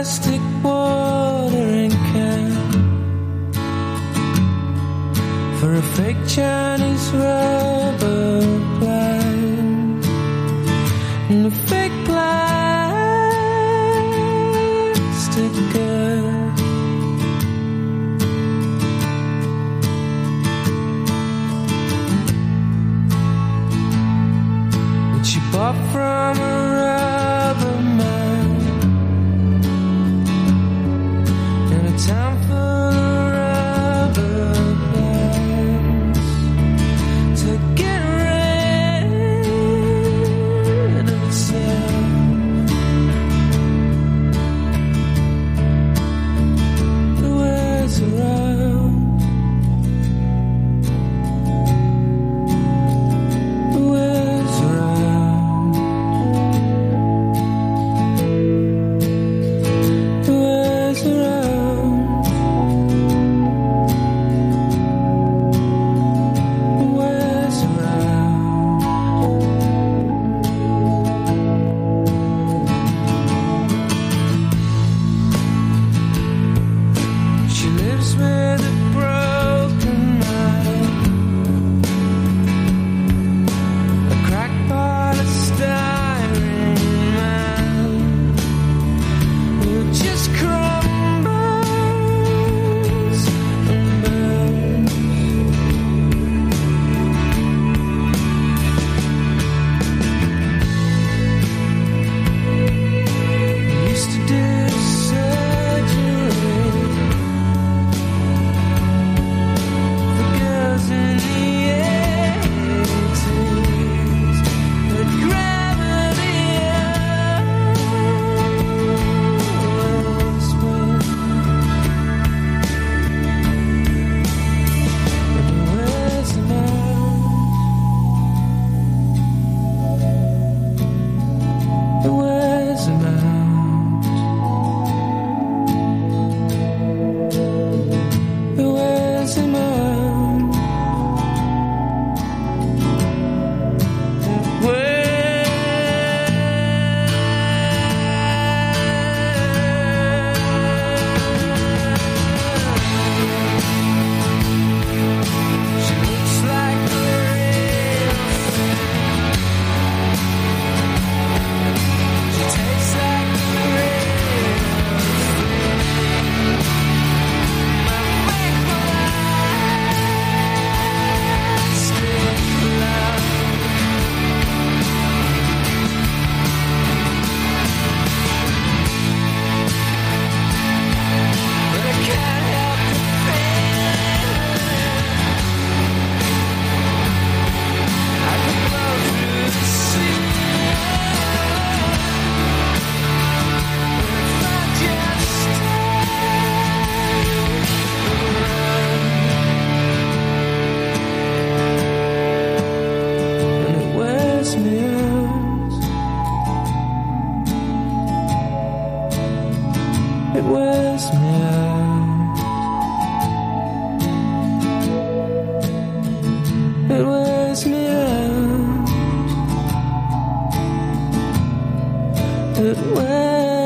plastic watering can for a fake Chinese rubber plant and a fake plastic. time for Christmas. Where